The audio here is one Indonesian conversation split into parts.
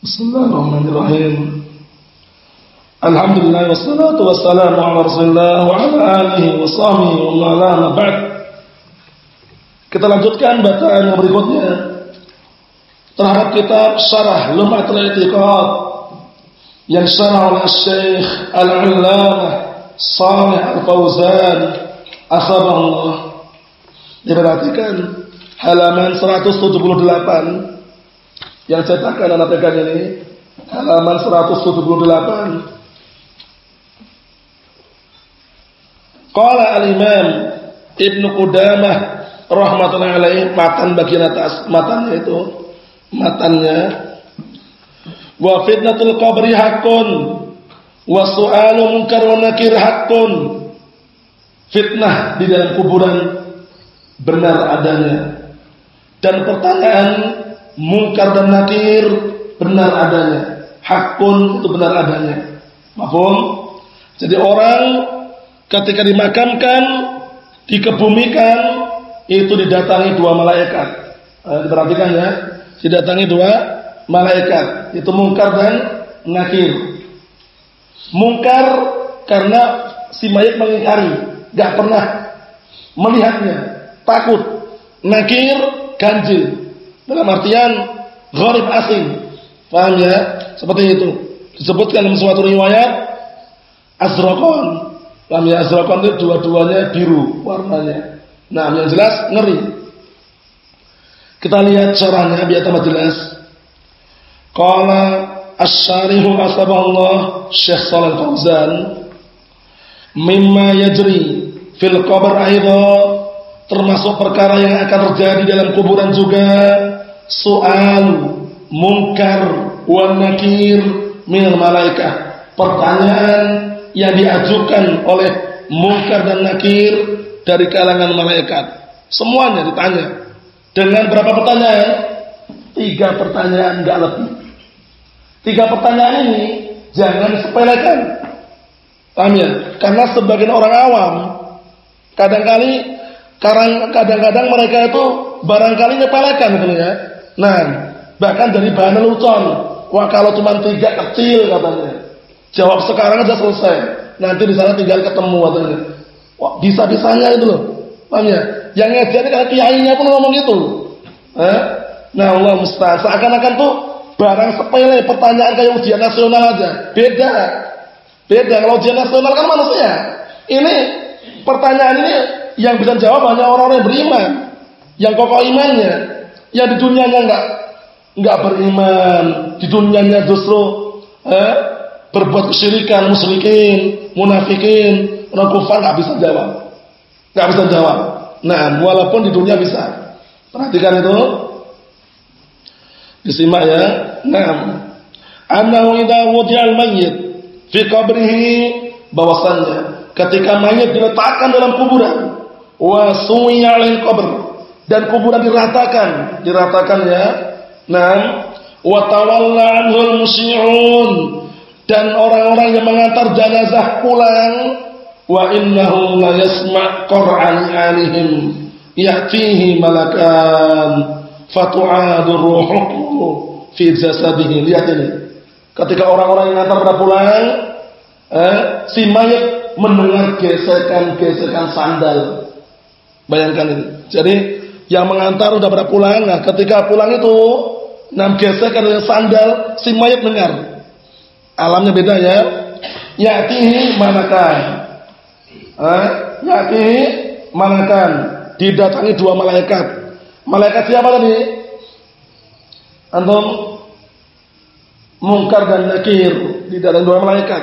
Bismillahirrahmanirrahim. Alhamdulillah wassalatu wassalamu ala Rasulillah wa ala alihi wa sahbihi wa ala ba'd. Kita lanjutkan bacaan yang berikutnya terhadap kitab Syarah Lumatul I'tiqad yang syarah oleh Syekh Al-Allamah Shalih Al-Fauzan Asabahullah. Diperhatikan halaman 178 yang cetakan anak pegang ini halaman 178. Qala al-Imam Ibnu Qudamah rahmatullahi alaih matan bagian atas matannya itu matannya wa fitnatul qabri hakun wa su'alu munkar wa nakir hakun fitnah di dalam kuburan benar adanya dan pertanyaan Mungkar dan nakir benar adanya. Hakun itu benar adanya. Mahfum? Jadi orang ketika dimakamkan, dikebumikan, itu didatangi dua malaikat. Eh, diperhatikan ya. Didatangi dua malaikat. Itu mungkar dan nakir. Mungkar karena si mayat mengingkari, gak pernah melihatnya, takut. Nakir ganjil, dalam artian gharib asing. Paham ya? Seperti itu. Disebutkan dalam suatu riwayat azraqan. Paham ya? Azraqan itu dua-duanya biru warnanya. Nah, yang jelas ngeri. Kita lihat caranya biar tambah jelas. Qala asy-syarihu asbahullah Syekh Shalal Fauzan mimma yajri fil qabr aidan termasuk perkara yang akan terjadi dalam kuburan juga soal mungkar wan nakir min malaikah. Pertanyaan yang diajukan oleh mungkar dan nakir dari kalangan malaikat. Semuanya ditanya. Dengan berapa pertanyaan? Tiga pertanyaan enggak lebih. Tiga pertanyaan ini jangan disepelekan. Paham ya? Karena sebagian orang awam kadang-kali kadang-kadang mereka itu barangkali nyepelekan gitu ya Nah, bahkan dari bahan lelucon. Wah kalau cuma tiga kecil katanya. Jawab sekarang aja selesai. Nanti di sana tinggal ketemu katanya. Wah bisa-bisanya itu loh. Paham ya? Yang ngajar kalau kiainya pun ngomong gitu. Eh? Nah Allah mustahil. Seakan-akan tuh barang sepele pertanyaan kayak ujian nasional aja. Beda. Beda. Kalau ujian nasional kan manusia. Ini pertanyaan ini yang bisa jawab hanya orang-orang yang beriman. Yang kokoh imannya. Yang di dunianya enggak enggak beriman, di dunianya justru eh, berbuat kesyirikan, musyrikin, munafikin, orang kufar enggak bisa jawab. Enggak bisa jawab. Nah, walaupun di dunia bisa. Perhatikan itu. Disimak ya. Nah, annahu idza wudi'al mayyit fi qabrihi bahwasannya ketika mayat diletakkan dalam kuburan wa suwiya qabr dan kuburan diratakan, diratakan ya. Nah, wa tawalla anhul musyi'un dan orang-orang yang mengantar jenazah pulang wa innahu la yasma' qur'an alihim ya'tihi malakan fatu'adu ruhuhu fi jasadihi. Lihat ini. Ketika orang-orang yang mengantar pada pulang eh, si mayat mendengar gesekan-gesekan sandal. Bayangkan ini. Jadi yang mengantar udah pada pulang. Nah, ketika pulang itu, nam gesek ada sandal, si mayat dengar. Alamnya beda ya. Yatihi manakan. Eh, yatihi manakan. Didatangi dua malaikat. Malaikat siapa tadi? Antum mungkar dan nakir didatangi dua malaikat.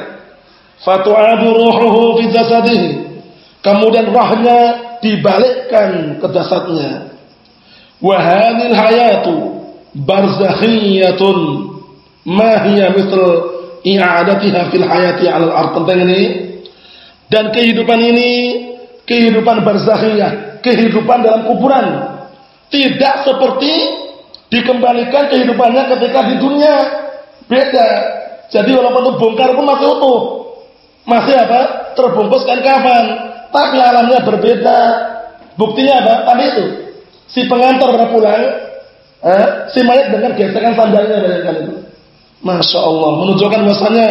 Fatu'adu ruhuhu fi jasadihi. Kemudian rohnya dibalikkan ke jasadnya. Wahadil hayatu barzakhiyatun ma hiya mithl i'adatiha fil hayati 'alal ard. Tentang dan kehidupan ini kehidupan barzakhiyah, kehidupan dalam kuburan. Tidak seperti dikembalikan kehidupannya ketika di dunia. Beda. Jadi walaupun itu bongkar pun masih utuh. Masih apa? Terbungkus kain kafan. Tapi alamnya berbeda. Buktinya apa? Tadi itu Si pengantar pernah pulang, eh, si mayat dengar gesekan sandalnya bayangkan itu. Masya Allah. Menunjukkan bahasanya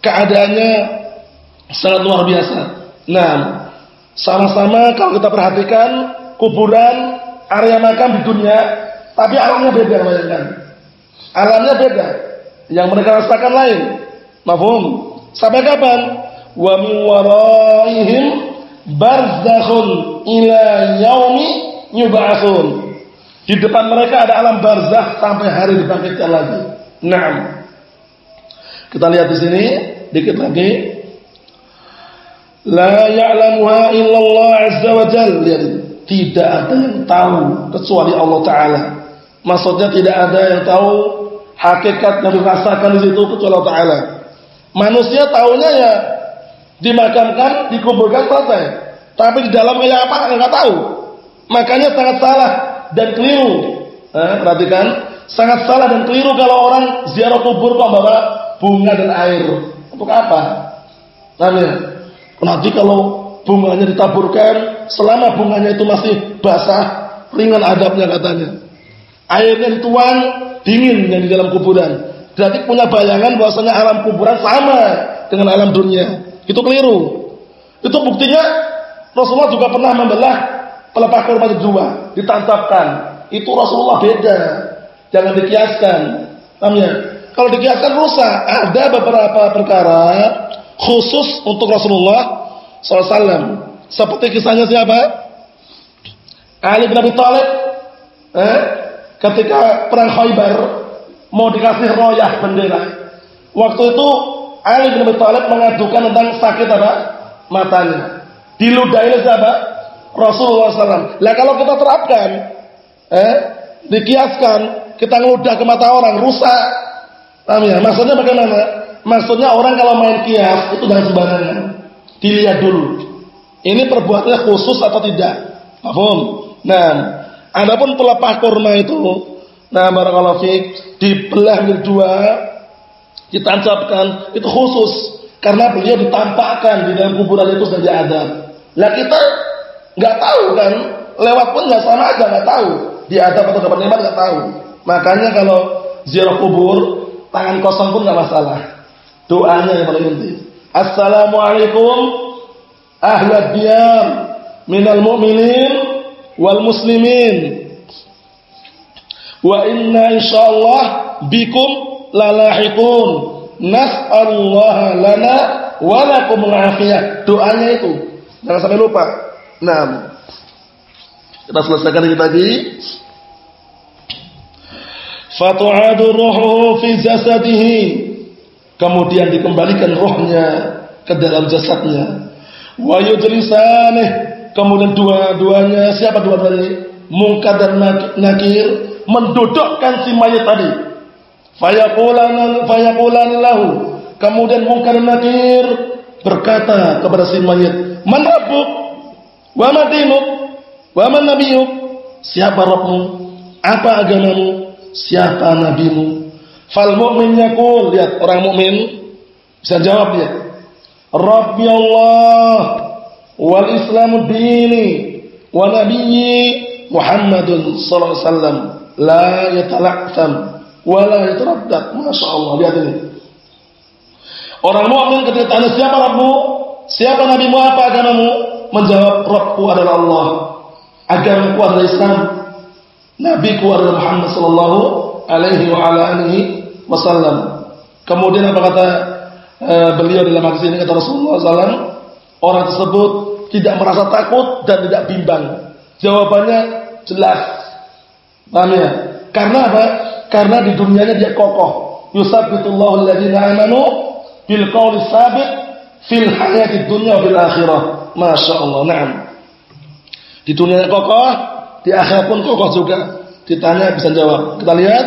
keadaannya sangat luar biasa. Nah, sama-sama kalau kita perhatikan kuburan, area makam di dunia, tapi alamnya beda bayangkan. Alamnya beda. Yang mereka rasakan lain. Mafhum? Sampai kapan? Wa min waraihim barzakhun ila yaumi yub'atsun. Di depan mereka ada alam barzakh sampai hari dibangkitkan lagi. Naam. Kita lihat di sini dikit lagi. La ya'lamuha illallah azza wa jalla. Lihat Tidak ada yang tahu kecuali Allah taala. Maksudnya tidak ada yang tahu hakikat yang dirasakan di situ kecuali Allah taala. Manusia tahunya ya dimakamkan, dikuburkan selesai. Tapi di dalam kayak apa enggak tahu. Makanya sangat salah dan keliru. Eh, perhatikan, sangat salah dan keliru kalau orang ziarah kubur kok bawa bunga dan air. Untuk apa? Tanya. Nanti kalau bunganya ditaburkan, selama bunganya itu masih basah, ringan adabnya katanya. Airnya dituang, dingin yang di dalam kuburan. Berarti punya bayangan bahwasanya alam kuburan sama dengan alam dunia. Itu keliru. Itu buktinya Rasulullah juga pernah membelah pelepah kurma dua, ditancapkan. Itu Rasulullah beda. Jangan dikiaskan. Namanya, kalau dikiaskan rusak. Ada beberapa perkara khusus untuk Rasulullah SAW. Seperti kisahnya siapa? Ali bin Abi Thalib. Eh? Ketika perang Khaybar mau dikasih royah bendera. Waktu itu Ali bin Abi Thalib mengadukan tentang sakit apa? Matanya. Diludahi siapa? Rasulullah SAW. Lah kalau kita terapkan, eh, dikiaskan, kita ngeludah ke mata orang, rusak. Paham ya? Maksudnya bagaimana? Maksudnya orang kalau main kias itu jangan sembarangan. Dilihat dulu. Ini perbuatannya khusus atau tidak. Paham? Nah, adapun pelepah kurma itu, nah barakallahu fiik, dibelah menjadi dua, ditancapkan, itu khusus karena beliau ditampakkan di dalam kuburan itu saja ada. Lah kita nggak tahu kan, lewat pun nggak sama aja nggak tahu. Di adab atau dapat nikmat nggak tahu. Makanya kalau ziarah kubur, tangan kosong pun nggak masalah. Doanya yang paling penting. Assalamualaikum ahli diyar minal mu'minin wal muslimin. Wa inna insyaallah bikum lalahiqun. Nas'alullah lana wa lakum afiyah. Doanya itu. Jangan sampai lupa. Nah, kita selesaikan ini tadi. Fatu'adu ruhu fi jasadihi. Kemudian dikembalikan rohnya ke dalam jasadnya. Wa yudrisanih kemudian dua-duanya siapa dua-duanya mungkar dan nakir mendudukkan si mayat tadi. Fayaqulan lahu. Kemudian mungkar dan nakir berkata kepada si mayat man rabbuk wa ma dinuk wa man nabiyuk siapa rabbmu apa agamamu siapa nabimu Fal mu'min yaqul, lihat orang mukmin bisa jawab dia. Rabbi Allah wal Islamu dini wa nabiyyi Muhammadun sallallahu alaihi wasallam la yatalaqtam wa la yataraddad. Masyaallah, lihat ini. Orang mukmin ketika tanya siapa Rabbu? Siapa nabimu apa agamamu? Menjawab Rabbku adalah Allah. Agamaku adalah Islam. Nabiku adalah Muhammad sallallahu alaihi wa ala alihi wasallam. Kemudian apa kata e, beliau dalam hadis ini kata Rasulullah SAW, orang tersebut tidak merasa takut dan tidak bimbang. Jawabannya jelas. Paham ya? Karena apa? Karena di dunianya dia kokoh. Yusabbitullahu alladziina amanu bil qawli sabit fil hayati dunya fil akhirah. Masya Allah. Naam. Di dunia kokoh, di akhirat pun kokoh juga. Ditanya bisa jawab. Kita lihat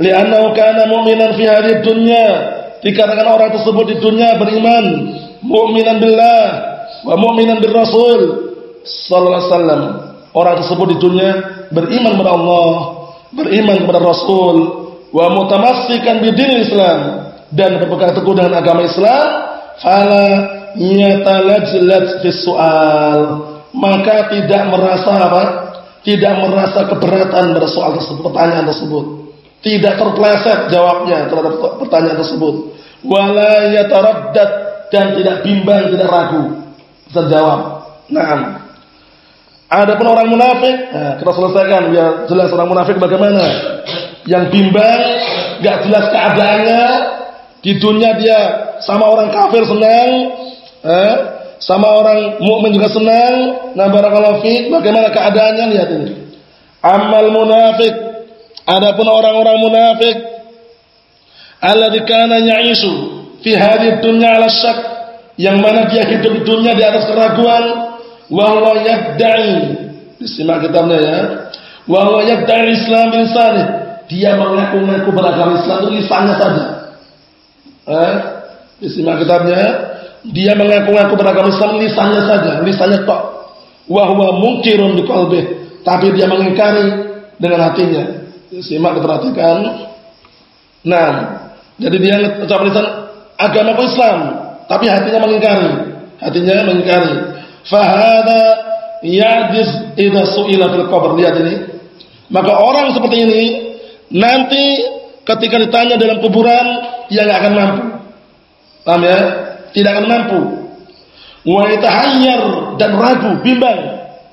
li'annahu kana mu'minan fi hadhihi dunya dikarenakan orang tersebut di dunia beriman mu'minan billah wa mu'minan bir rasul sallallahu alaihi wasallam orang tersebut di dunia beriman kepada Allah beriman kepada Rasul wa mutamassikan bidin Islam dan berpegang teguh dengan agama Islam fala yatalajlat fi soal maka tidak merasa apa tidak merasa keberatan pada tersebut pertanyaan tersebut tidak terpleset jawabnya terhadap pertanyaan tersebut. Wala yataraddad dan tidak bimbang, tidak ragu terjawab. Naam. Adapun orang munafik, nah, kita selesaikan biar jelas orang munafik bagaimana. Yang bimbang, gak jelas keadaannya, di dunia dia sama orang kafir senang, eh, sama orang mukmin juga senang. Nah, barakallahu fiik, bagaimana keadaannya lihat ini. Amal munafik, adapun orang-orang munafik, alladzi kana ya'ishu fi hadhihi dunya 'ala syak, yang mana dia hidup di dunia di atas keraguan, wa yadda'i disimak kitabnya ya wa huwa yadda'i Islam lisanih dia mengaku-ngaku beragama Islam itu lisannya saja eh disimak kitabnya dia mengaku-ngaku beragama Islam lisannya saja lisannya tok. Wa huwa munkirun di qalbih. Tapi dia mengingkari dengan hatinya. Simak diperhatikan. Nah jadi dia ucap lisan agamaku Islam tapi hatinya mengingkari. Hatinya mengingkari. Fahada ya'jiz idza su'ila fil qabr. Lihat ini. Maka orang seperti ini nanti ketika ditanya dalam kuburan dia enggak akan mampu. Paham ya? Tidak akan mampu. Wa yatahayyar dan ragu, bimbang.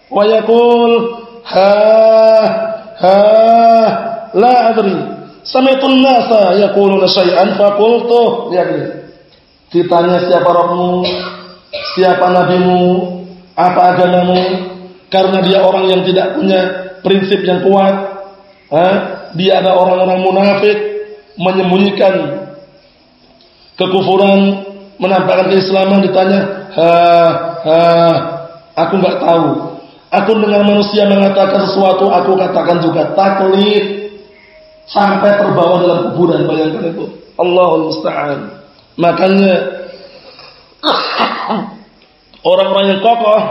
Wa yaqul ha ha la adri. Sami'tu an-nasa yaquluna syai'an fa qultu. Ini. Ditanya siapa Rabbmu? Siapa nabimu? apa agamamu karena dia orang yang tidak punya prinsip yang kuat ha? Dia ada orang-orang munafik menyembunyikan kekufuran menampakkan keislaman ditanya ha ha aku nggak tahu aku dengar manusia mengatakan sesuatu aku katakan juga taklid sampai terbawa dalam kuburan bayangkan itu Allahul musta'an makanya Orang-orang yang kokoh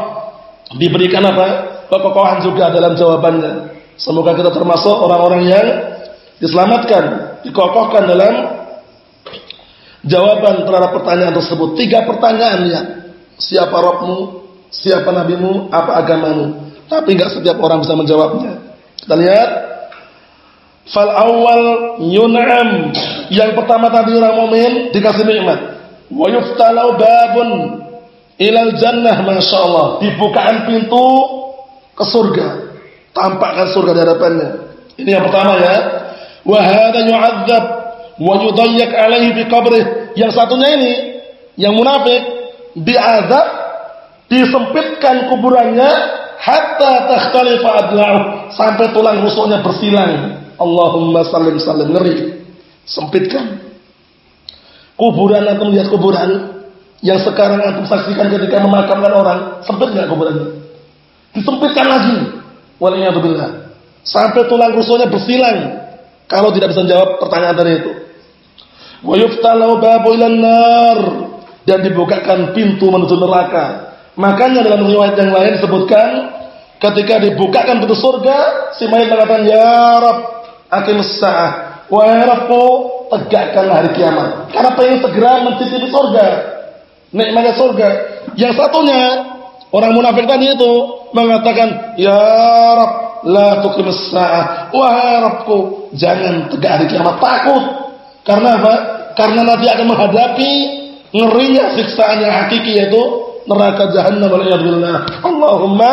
diberikan apa? Kekokohan juga dalam jawabannya. Semoga kita termasuk orang-orang yang diselamatkan, dikokohkan dalam jawaban terhadap pertanyaan tersebut. Tiga pertanyaan ya. Siapa rohmu? Siapa nabimu? Apa agamamu? Tapi enggak setiap orang bisa menjawabnya. Kita lihat Fal awal yun'am. Yang pertama tadi orang mukmin dikasih nikmat. Wa yuftalau babun ilal jannah masya Allah dibukaan pintu ke surga tampakkan surga di hadapannya. Ini yang pertama ya. Wahada yu'adzab wa yudayyak alaihi bi qabrih. Yang satunya ini yang munafik diazab disempitkan kuburannya hatta takhtalifa adla'u sampai tulang rusuknya bersilang. Allahumma sallim sallim. Ngeri. Sempitkan. Kuburan atau melihat kuburan. Yang sekarang antum saksikan ketika memakamkan orang, sempit nggak kuburannya? Disempitkan lagi. Waliyadzubillah. Sampai tulang rusuknya bersilang. Kalau tidak bisa jawab pertanyaan tadi itu. Wa yuftalau babu nar dan dibukakan pintu menuju neraka. Makanya dalam riwayat yang lain disebutkan ketika dibukakan pintu surga, si mayat mengatakan, "Ya Rabb, akim sa'ah." Wahai Rabbku, tegakkanlah hari kiamat. Karena pengen segera mencicipi surga nikmatnya surga. Yang satunya orang munafik tadi itu mengatakan, "Ya Rabb, la tuqimis sa'ah." Wahai Rabbku, jangan tegak hari kiamat. Takut. Karena apa? Karena nanti akan menghadapi ngerinya siksaan yang hakiki yaitu neraka jahannam waliyadzubillah. Allahumma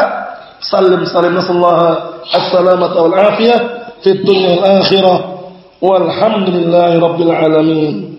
sallim salim nasallaha as-salamata wal afiyah fid dunya wal akhirah. Walhamdulillahi rabbil alamin.